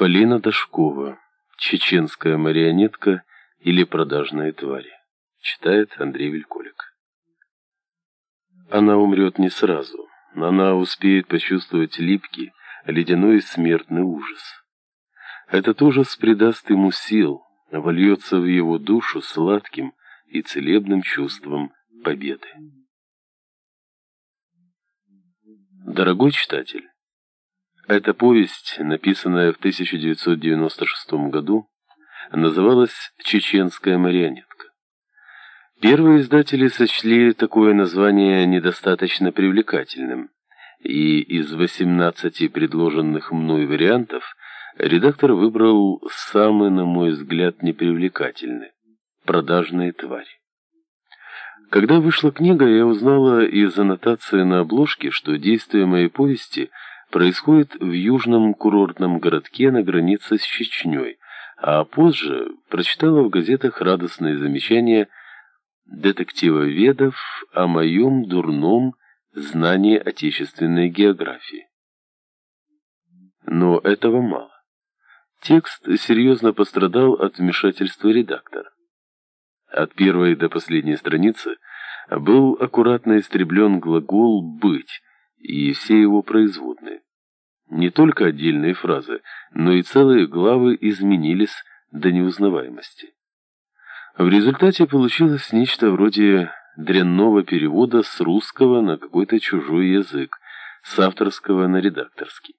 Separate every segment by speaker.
Speaker 1: Полина Дашкова. Чеченская марионетка или продажные твари. Читает Андрей Вельколик. Она умрет не сразу. Она успеет почувствовать липкий, ледяной смертный ужас. Этот ужас придаст ему сил, вольется в его душу сладким и целебным чувством победы. Дорогой читатель, эта повесть, написанная в 1996 году, называлась «Чеченская марионетка». Первые издатели сочли такое название недостаточно привлекательным, и из 18 предложенных мной вариантов редактор выбрал самый, на мой взгляд, непривлекательный – «Продажные твари». Когда вышла книга, я узнала из аннотации на обложке, что действие моей повести – происходит в южном курортном городке на границе с Чечней, а позже прочитала в газетах радостные замечания детектива-ведов о моем дурном знании отечественной географии. Но этого мало. Текст серьезно пострадал от вмешательства редактора. От первой до последней страницы был аккуратно истреблен глагол «быть», и все его производные. Не только отдельные фразы, но и целые главы изменились до неузнаваемости. В результате получилось нечто вроде дрянного перевода с русского на какой-то чужой язык, с авторского на редакторский.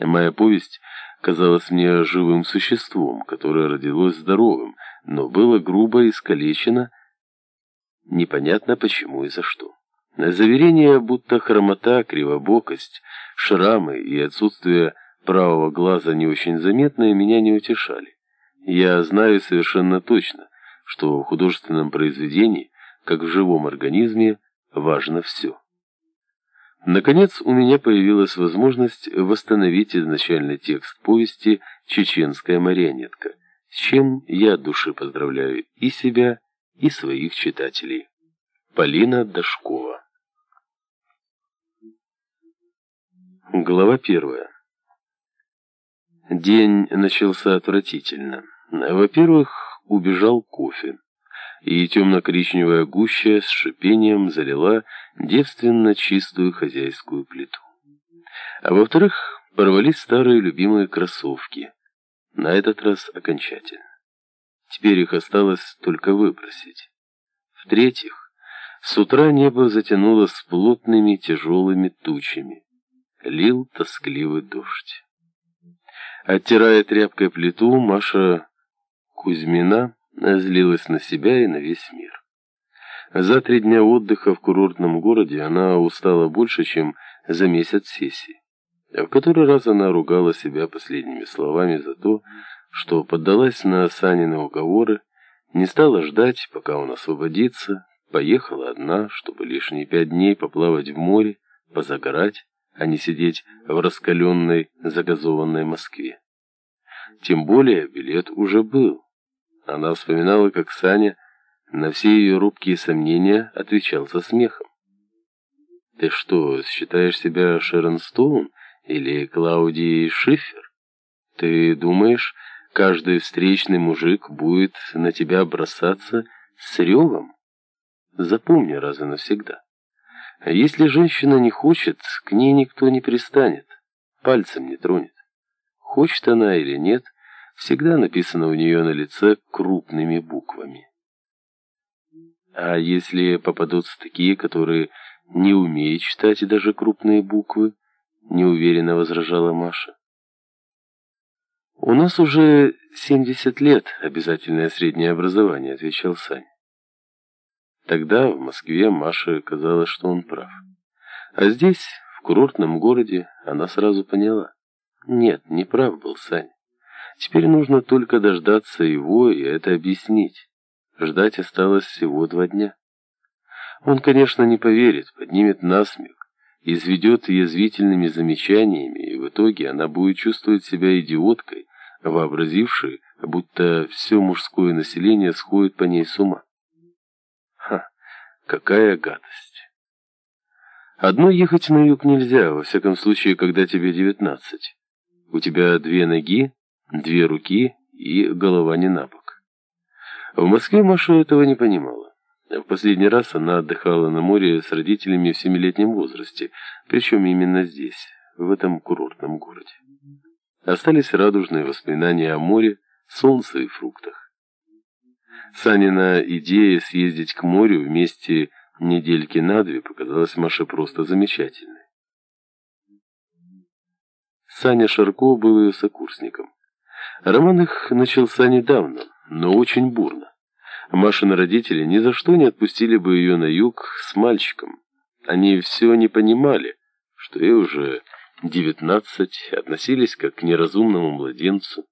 Speaker 1: Моя повесть казалась мне живым существом, которое родилось здоровым, но было грубо искалечено, непонятно почему и за что. Заверение, будто хромота, кривобокость, шрамы и отсутствие правого глаза не очень заметные, меня не утешали. Я знаю совершенно точно, что в художественном произведении, как в живом организме, важно все. Наконец, у меня появилась возможность восстановить изначальный текст повести «Чеченская марионетка», с чем я от души поздравляю и себя, и своих читателей. Полина Дашкова Глава первая. День начался отвратительно. Во-первых, убежал кофе, и темно-коричневая гуща с шипением залила девственно чистую хозяйскую плиту. А во-вторых, порвались старые любимые кроссовки, на этот раз окончательно. Теперь их осталось только выбросить. В-третьих, с утра небо затянулось плотными тяжелыми тучами лил тоскливый дождь. Оттирая тряпкой плиту, Маша Кузьмина злилась на себя и на весь мир. За три дня отдыха в курортном городе она устала больше, чем за месяц сессии. В который раз она ругала себя последними словами за то, что поддалась на Санины уговоры, не стала ждать, пока он освободится, поехала одна, чтобы лишние пять дней поплавать в море, позагорать, а не сидеть в раскаленной, загазованной Москве. Тем более билет уже был. Она вспоминала, как Саня на все ее робкие сомнения отвечал со смехом. «Ты что, считаешь себя Шерон Стоун или Клаудией Шифер? Ты думаешь, каждый встречный мужик будет на тебя бросаться с ревом? Запомни раз и навсегда». А если женщина не хочет, к ней никто не пристанет, пальцем не тронет. Хочет она или нет, всегда написано у нее на лице крупными буквами. А если попадутся такие, которые не умеют читать даже крупные буквы, неуверенно возражала Маша. «У нас уже 70 лет обязательное среднее образование», — отвечал Саня. Тогда в Москве Маше казалось, что он прав. А здесь, в курортном городе, она сразу поняла. Нет, не прав был Саня. Теперь нужно только дождаться его и это объяснить. Ждать осталось всего два дня. Он, конечно, не поверит, поднимет насмех, изведет язвительными замечаниями, и в итоге она будет чувствовать себя идиоткой, вообразившей, будто все мужское население сходит по ней с ума. Какая гадость. Одной ехать на юг нельзя, во всяком случае, когда тебе девятнадцать. У тебя две ноги, две руки и голова не на бок. В Москве Маша этого не понимала. В последний раз она отдыхала на море с родителями в семилетнем возрасте, причем именно здесь, в этом курортном городе. Остались радужные воспоминания о море, солнце и фруктах. Санина идея съездить к морю вместе недельки на две показалась Маше просто замечательной. Саня Шарко был ее сокурсником. Роман их начался недавно, но очень бурно. Машины родители ни за что не отпустили бы ее на юг с мальчиком. Они все не понимали, что ей уже девятнадцать, относились как к неразумному младенцу.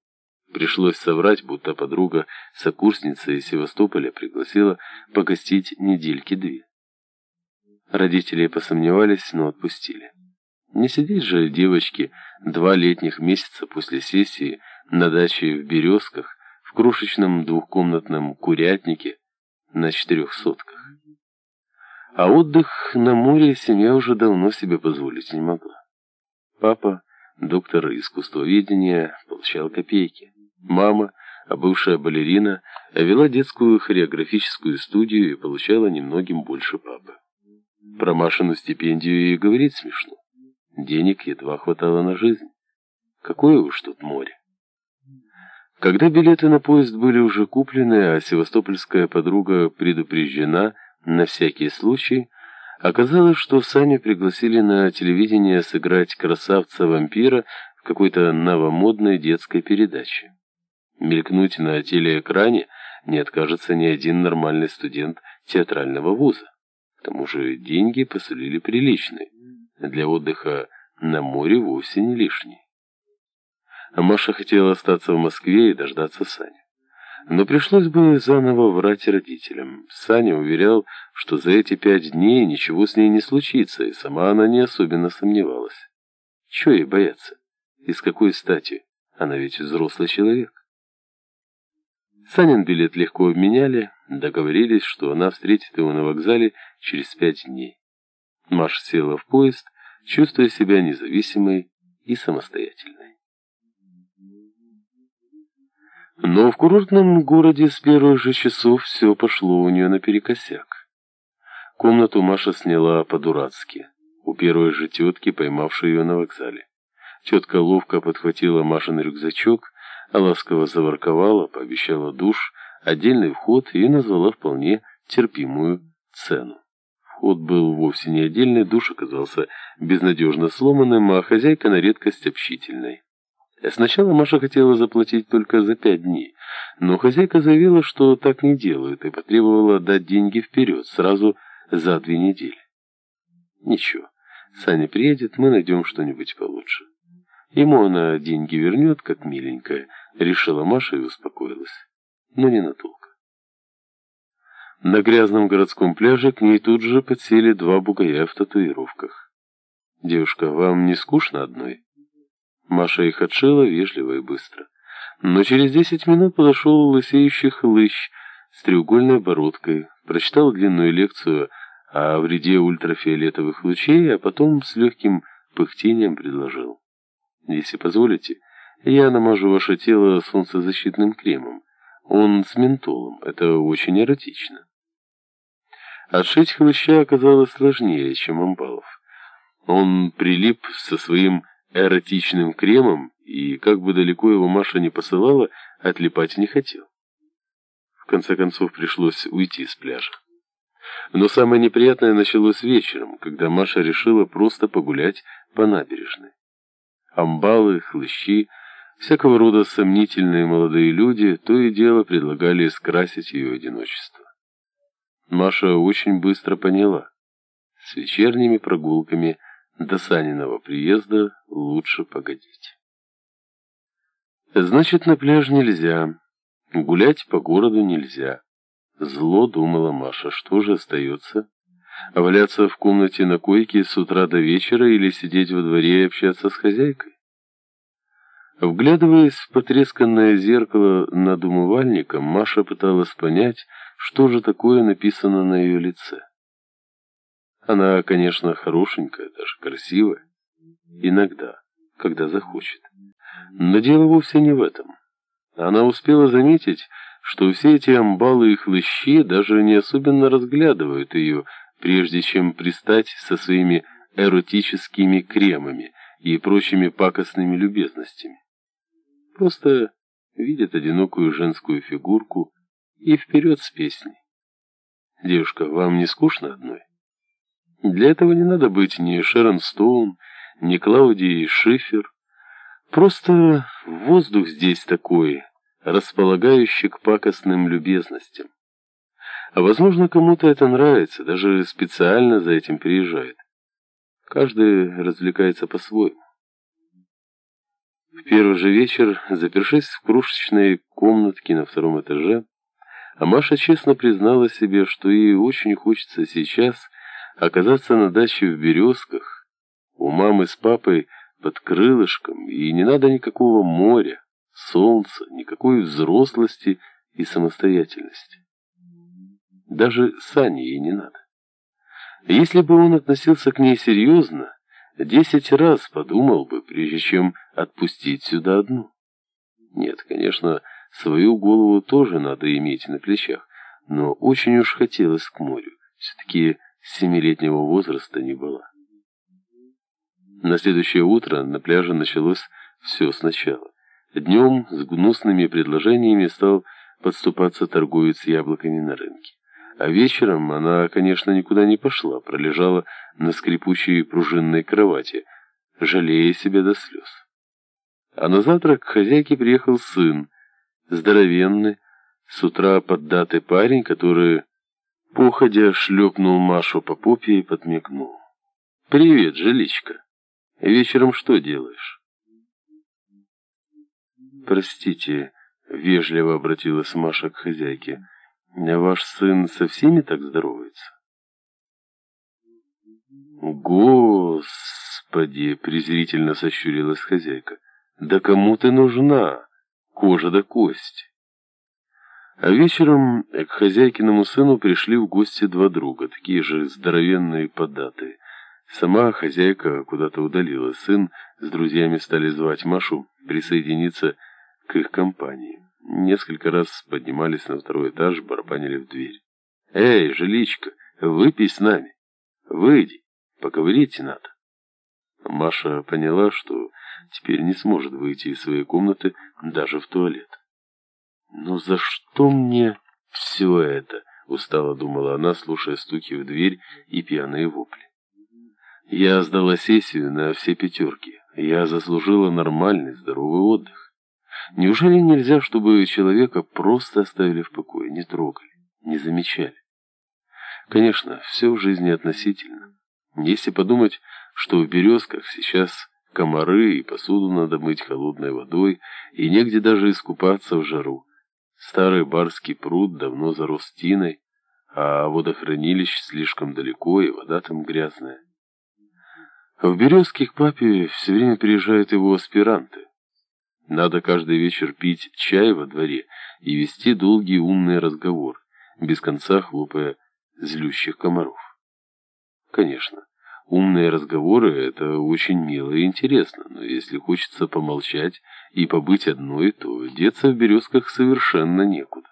Speaker 1: Пришлось соврать, будто подруга, сокурсница из Севастополя, пригласила погостить недельки две. Родители посомневались, но отпустили. Не сидеть же девочки два летних месяца после сессии на даче в Березках, в крошечном двухкомнатном курятнике на четырех сотках. А отдых на море семья уже давно себе позволить не могла. Папа, доктор искусствоведения, получал копейки. Мама, бывшая балерина, вела детскую хореографическую студию и получала немногим больше папы. Про Машину стипендию и говорить смешно. Денег едва хватало на жизнь. Какое уж тут море. Когда билеты на поезд были уже куплены, а севастопольская подруга предупреждена на всякий случай, оказалось, что Саню пригласили на телевидение сыграть красавца-вампира в какой-то новомодной детской передаче. Мелькнуть на телеэкране не откажется ни один нормальный студент театрального вуза. К тому же деньги посулили приличные. Для отдыха на море вовсе не лишние. Маша хотела остаться в Москве и дождаться Сани. Но пришлось бы заново врать родителям. Саня уверял, что за эти пять дней ничего с ней не случится, и сама она не особенно сомневалась. Чего ей бояться? И с какой стати? Она ведь взрослый человек. Санин билет легко обменяли, договорились, что она встретит его на вокзале через пять дней. Маша села в поезд, чувствуя себя независимой и самостоятельной. Но в курортном городе с первых же часов все пошло у нее наперекосяк. Комнату Маша сняла по-дурацки, у первой же тетки, поймавшей ее на вокзале. Тетка ловко подхватила Машин рюкзачок, ласково заворковала, пообещала душ, отдельный вход и назвала вполне терпимую цену. Вход был вовсе не отдельный, душ оказался безнадежно сломанным, а хозяйка на редкость общительной. Сначала Маша хотела заплатить только за пять дней, но хозяйка заявила, что так не делают, и потребовала дать деньги вперед, сразу за две недели. Ничего, Саня приедет, мы найдем что-нибудь получше. Ему она деньги вернет, как миленькая, решила Маша и успокоилась. Но не надолго. На грязном городском пляже к ней тут же подсели два бугая в татуировках. «Девушка, вам не скучно одной?» Маша их отшила вежливо и быстро. Но через десять минут подошел лысеющий хлыщ с треугольной бородкой, прочитал длинную лекцию о вреде ультрафиолетовых лучей, а потом с легким пыхтением предложил. «Если позволите, я намажу ваше тело солнцезащитным кремом. Он с ментолом. Это очень эротично». Отшить хлыща оказалось сложнее, чем амбалов. Он прилип со своим эротичным кремом, и как бы далеко его Маша не посылала, отлипать не хотел. В конце концов пришлось уйти с пляжа. Но самое неприятное началось вечером, когда Маша решила просто погулять по набережной. Амбалы, хлыщи, всякого рода сомнительные молодые люди то и дело предлагали скрасить ее одиночество. Маша очень быстро поняла. С вечерними прогулками – до Саниного приезда лучше погодить. Значит, на пляж нельзя. Гулять по городу нельзя. Зло думала Маша. Что же остается? Валяться в комнате на койке с утра до вечера или сидеть во дворе и общаться с хозяйкой? Вглядываясь в потресканное зеркало над умывальником, Маша пыталась понять, что же такое написано на ее лице. Она, конечно, хорошенькая, даже красивая. Иногда, когда захочет. Но дело вовсе не в этом. Она успела заметить, что все эти амбалы и хлыщи даже не особенно разглядывают ее, прежде чем пристать со своими эротическими кремами и прочими пакостными любезностями. Просто видят одинокую женскую фигурку и вперед с песней. Девушка, вам не скучно одной? Для этого не надо быть ни Шерон Стоун, ни Клаудией Шифер. Просто воздух здесь такой, располагающий к пакостным любезностям. А возможно, кому-то это нравится, даже специально за этим приезжает. Каждый развлекается по-своему. В первый же вечер, запершись в крошечной комнатке на втором этаже, а Маша честно признала себе, что ей очень хочется сейчас оказаться на даче в Березках, у мамы с папой под крылышком, и не надо никакого моря, солнца, никакой взрослости и самостоятельности. Даже Сани ей не надо. Если бы он относился к ней серьезно, десять раз подумал бы, прежде чем отпустить сюда одну. Нет, конечно, свою голову тоже надо иметь на плечах, но очень уж хотелось к морю. Все-таки семилетнего возраста не было. На следующее утро на пляже началось все сначала. Днем с гнусными предложениями стал подступаться торговец яблоками на рынке. А вечером она, конечно, никуда не пошла, пролежала на скрипучей пружинной кровати, жалея себя до слез. А на завтрак к хозяйке приехал сын, здоровенный, с утра поддатый парень, который, походя, шлепнул Машу по попе и подмигнул. «Привет, жиличка. Вечером что делаешь?» «Простите», — вежливо обратилась Маша к хозяйке, — Ваш сын со всеми так здоровается? Господи, презрительно сощурилась хозяйка. Да кому ты нужна? Кожа да кость. А вечером к хозяйкиному сыну пришли в гости два друга, такие же здоровенные податые. Сама хозяйка куда-то удалилась. Сын с друзьями стали звать Машу присоединиться к их компании. Несколько раз поднимались на второй этаж, барабанили в дверь. «Эй, жиличка, выпей с нами! Выйди, поговорить надо!» Маша поняла, что теперь не сможет выйти из своей комнаты даже в туалет. «Но за что мне все это?» — устало думала она, слушая стуки в дверь и пьяные вопли. «Я сдала сессию на все пятерки. Я заслужила нормальный, здоровый отдых. Неужели нельзя, чтобы человека просто оставили в покое, не трогали, не замечали? Конечно, все в жизни относительно. Если подумать, что в березках сейчас комары и посуду надо мыть холодной водой, и негде даже искупаться в жару. Старый барский пруд давно зарос тиной, а водохранилищ слишком далеко, и вода там грязная. В березке к папе все время приезжают его аспиранты. Надо каждый вечер пить чай во дворе и вести долгий умный разговор, без конца хлопая злющих комаров. Конечно, умные разговоры — это очень мило и интересно, но если хочется помолчать и побыть одной, то деться в березках совершенно некуда.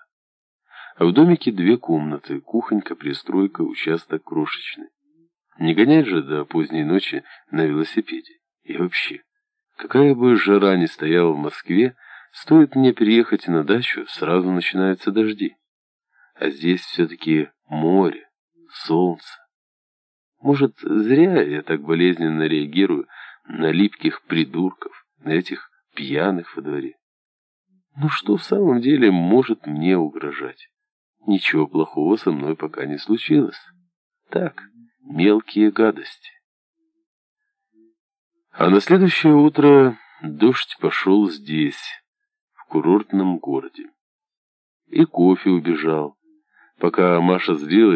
Speaker 1: А в домике две комнаты, кухонька, пристройка, участок крошечный. Не гонять же до поздней ночи на велосипеде. И вообще... Какая бы жара ни стояла в Москве, стоит мне переехать на дачу, сразу начинаются дожди. А здесь все-таки море, солнце. Может, зря я так болезненно реагирую на липких придурков, на этих пьяных во дворе. Ну что в самом деле может мне угрожать? Ничего плохого со мной пока не случилось. Так, мелкие гадости. А на следующее утро дождь пошел здесь, в курортном городе. И кофе убежал. Пока Маша злилась,